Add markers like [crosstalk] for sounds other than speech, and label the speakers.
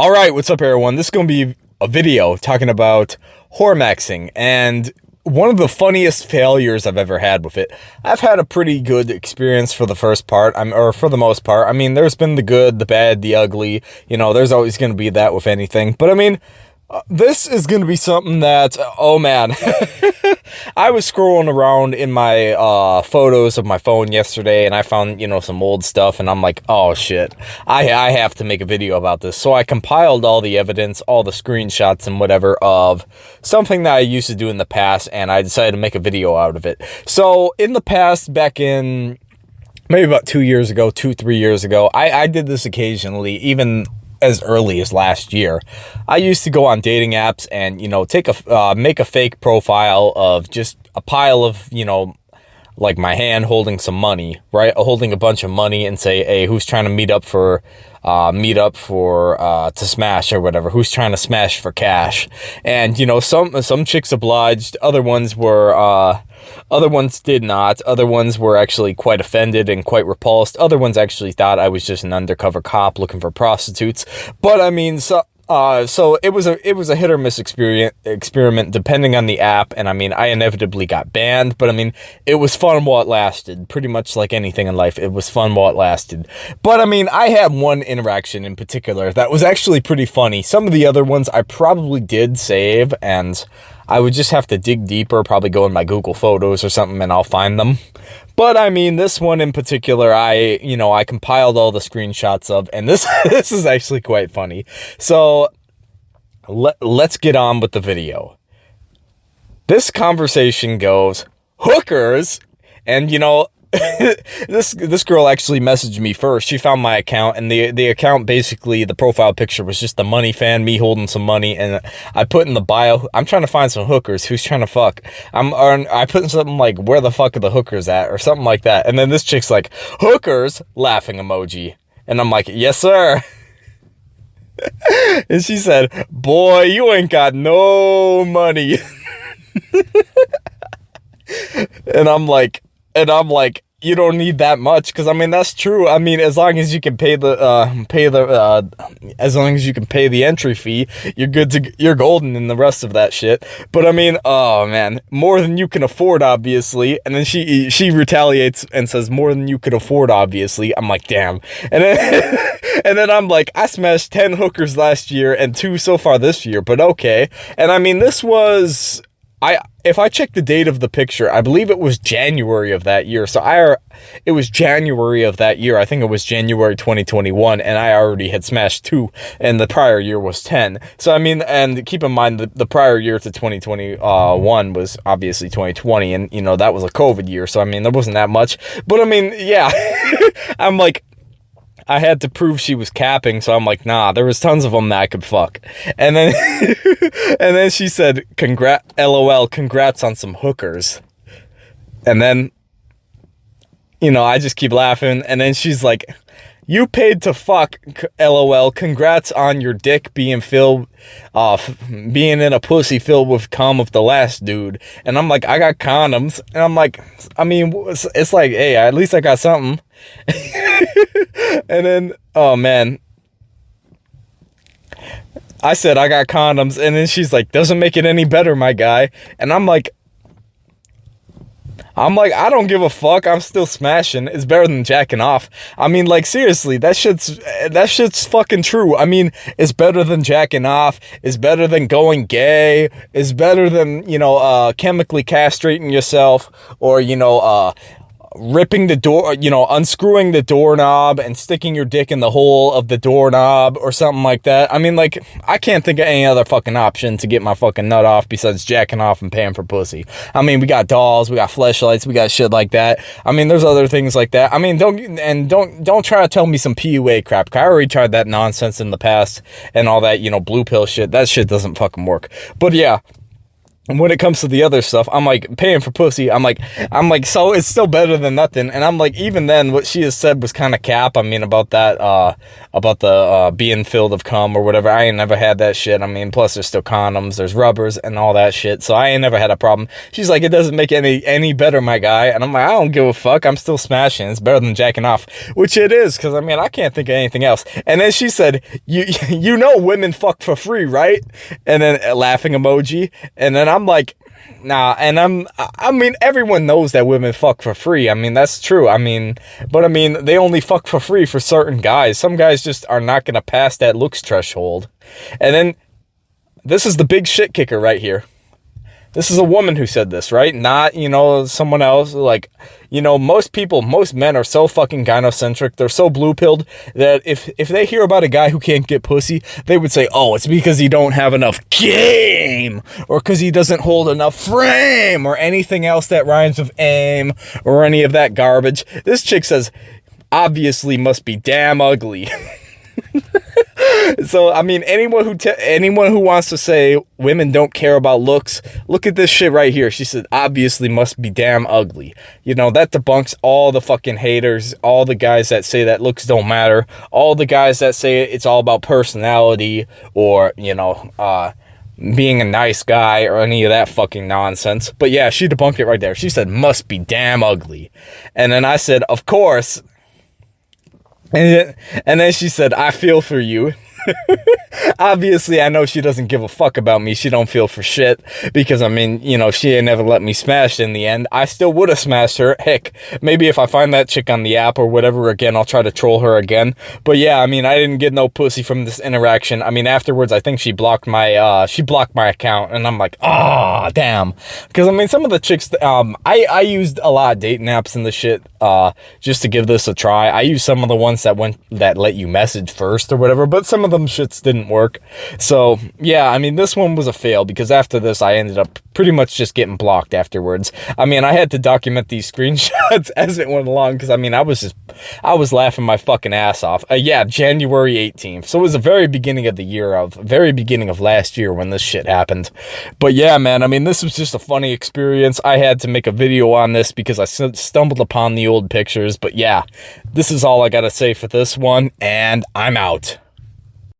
Speaker 1: All right, what's up, everyone? This is going to be a video talking about Whoremaxing and one of the funniest failures I've ever had with it. I've had a pretty good experience for the first part, I'm, or for the most part. I mean, there's been the good, the bad, the ugly. You know, there's always going to be that with anything. But I mean, this is going to be something that, oh man, [laughs] I was scrolling around in my uh, photos of my phone yesterday and I found, you know, some old stuff and I'm like, oh shit, I, I have to make a video about this. So I compiled all the evidence, all the screenshots and whatever of something that I used to do in the past and I decided to make a video out of it. So in the past, back in maybe about two years ago, two, three years ago, I, I did this occasionally, even as early as last year. I used to go on dating apps and, you know, take a, uh, make a fake profile of just a pile of, you know, like my hand holding some money, right? Holding a bunch of money and say, hey, who's trying to meet up for, uh, meet up for, uh, to smash or whatever? Who's trying to smash for cash? And, you know, some, some chicks obliged. Other ones were, uh, other ones did not. Other ones were actually quite offended and quite repulsed. Other ones actually thought I was just an undercover cop looking for prostitutes. But I mean, so uh, so it was a it was a hit or miss experiment experiment depending on the app, and I mean I inevitably got banned, but I mean it was fun while it lasted. Pretty much like anything in life, it was fun while it lasted. But I mean I had one interaction in particular that was actually pretty funny. Some of the other ones I probably did save, and I would just have to dig deeper, probably go in my Google Photos or something, and I'll find them. But I mean, this one in particular, I, you know, I compiled all the screenshots of, and this, [laughs] this is actually quite funny. So let, let's get on with the video. This conversation goes, hookers, and you know, [laughs] this this girl actually messaged me first. She found my account, and the the account basically the profile picture was just the money fan, me holding some money, and I put in the bio. I'm trying to find some hookers. Who's trying to fuck? I'm I put in something like where the fuck are the hookers at, or something like that. And then this chick's like hookers, laughing emoji, and I'm like yes sir. [laughs] and she said, boy, you ain't got no money. [laughs] and I'm like, and I'm like, you don't need that much because I mean that's true. I mean as long as you can pay the uh, pay the uh, as long as you can pay the entry fee, you're good to you're golden in the rest of that shit. But I mean, oh man, more than you can afford, obviously. And then she she retaliates and says more than you could afford, obviously. I'm like, damn. And then [laughs] and then I'm like, I smashed ten hookers last year and two so far this year, but okay. And I mean, this was I if I check the date of the picture, I believe it was January of that year. So I it was January of that year. I think it was January 2021 and I already had smashed 2 and the prior year was 10. So I mean and keep in mind the, the prior year to 2021 was obviously 2020 and you know that was a covid year. So I mean there wasn't that much. But I mean, yeah. [laughs] I'm like I had to prove she was capping, so I'm like, nah, there was tons of them that I could fuck. And then, [laughs] and then she said, congrat, lol, congrats on some hookers. And then, you know, I just keep laughing. And then she's like, you paid to fuck, lol. Congrats on your dick being filled, uh, being in a pussy filled with cum of the last dude. And I'm like, I got condoms. And I'm like, I mean, it's like, hey, at least I got something. [laughs] [laughs] and then, oh man. I said, I got condoms. And then she's like, doesn't make it any better, my guy. And I'm like, I'm like, I don't give a fuck. I'm still smashing. It's better than jacking off. I mean, like, seriously, that shit's, that shit's fucking true. I mean, it's better than jacking off. It's better than going gay. It's better than, you know, uh, chemically castrating yourself or, you know, uh, ripping the door, you know, unscrewing the doorknob and sticking your dick in the hole of the doorknob or something like that. I mean, like, I can't think of any other fucking option to get my fucking nut off besides jacking off and paying for pussy. I mean, we got dolls, we got fleshlights, we got shit like that. I mean, there's other things like that. I mean, don't, and don't, don't try to tell me some PUA crap. I already tried that nonsense in the past and all that, you know, blue pill shit. That shit doesn't fucking work. But yeah, when it comes to the other stuff, I'm like paying for pussy. I'm like, I'm like, so it's still better than nothing. And I'm like, even then, what she has said was kind of cap. I mean, about that, uh, about the uh, being filled of cum or whatever. I ain't never had that shit. I mean, plus there's still condoms, there's rubbers and all that shit. So I ain't never had a problem. She's like, it doesn't make any any better, my guy. And I'm like, I don't give a fuck. I'm still smashing. It's better than jacking off, which it is, because I mean, I can't think of anything else. And then she said, you [laughs] you know, women fuck for free, right? And then laughing emoji. And then I'm like, nah, and I'm, I mean, everyone knows that women fuck for free. I mean, that's true. I mean, but I mean, they only fuck for free for certain guys. Some guys just are not going to pass that looks threshold. And then, this is the big shit kicker right here. This is a woman who said this, right? Not, you know, someone else. Like, you know, most people, most men are so fucking gynocentric. They're so blue-pilled that if, if they hear about a guy who can't get pussy, they would say, oh, it's because he don't have enough game or because he doesn't hold enough frame or anything else that rhymes with aim or any of that garbage. This chick says, obviously must be damn ugly. [laughs] so I mean, anyone who anyone who wants to say women don't care about looks, look at this shit right here. She said, obviously must be damn ugly. You know that debunks all the fucking haters, all the guys that say that looks don't matter, all the guys that say it's all about personality or you know, uh, being a nice guy or any of that fucking nonsense. But yeah, she debunked it right there. She said, must be damn ugly. And then I said, of course, and, and then she said, I feel for you. [laughs] Obviously, I know she doesn't give a fuck about me. She don't feel for shit because, I mean, you know, she ain't never let me smash in the end. I still would have smashed her. Heck, maybe if I find that chick on the app or whatever again, I'll try to troll her again. But yeah, I mean, I didn't get no pussy from this interaction. I mean, afterwards, I think she blocked my, uh, she blocked my account and I'm like, ah, oh, damn. Because, I mean, some of the chicks, um, I, I used a lot of dating apps and the shit, uh, just to give this a try. I used some of the ones that went, that let you message first or whatever, but some of them shits didn't work. So, yeah, I mean, this one was a fail because after this, I ended up pretty much just getting blocked afterwards. I mean, I had to document these [laughs] screenshots as it went along because, I mean, I was just, I was laughing my fucking ass off. Uh, yeah, January 18th. So it was the very beginning of the year of, very beginning of last year when this shit happened. But yeah, man, I mean, this was just a funny experience. I had to make a video on this because I stumbled upon the old pictures. But yeah, this is all I got to say for this one, and I'm out.